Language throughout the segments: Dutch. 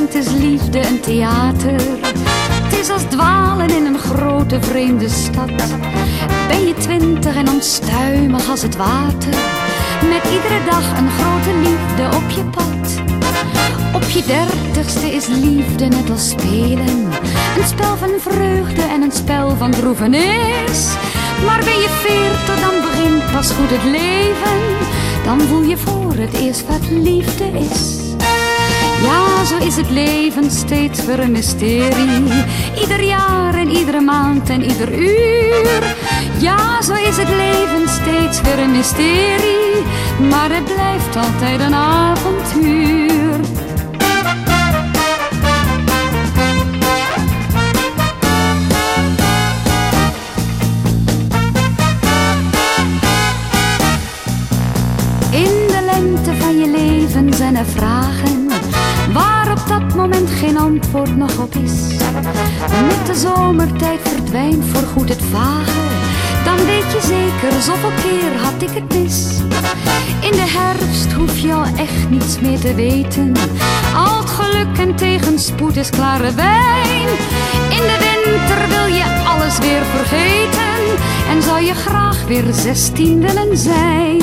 een theater. Het is als dwalen in een grote vreemde stad. Ben je twintig en onstuimig als het water. Met iedere dag een grote liefde op je pad. Op je dertigste is liefde net als spelen. Een spel van vreugde en een spel van droevenis. Maar ben je veertig, dan begint pas goed het leven. Dan voel je voor het eerst wat liefde is. Is het leven steeds weer een mysterie. Ieder jaar en iedere maand en ieder uur. Ja, zo is het leven steeds weer een mysterie. Maar het blijft altijd een avontuur. In de lente van je leven zijn er vragen moment geen antwoord nog op is. Met de zomertijd verdwijnt voorgoed het vage, dan weet je zeker zoveel keer had ik het mis. In de herfst hoef je al echt niets meer te weten, al geluk en tegenspoed is klare wijn. In de winter wil je alles weer vergeten en zou je graag weer zestien willen zijn.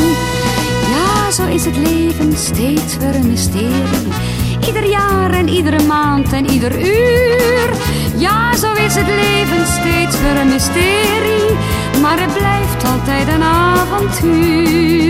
Ja, zo is het leven steeds weer een mysterie. Ieder jaar en iedere maand en ieder uur. Ja, zo is het leven steeds weer een mysterie. Maar het blijft altijd een avontuur.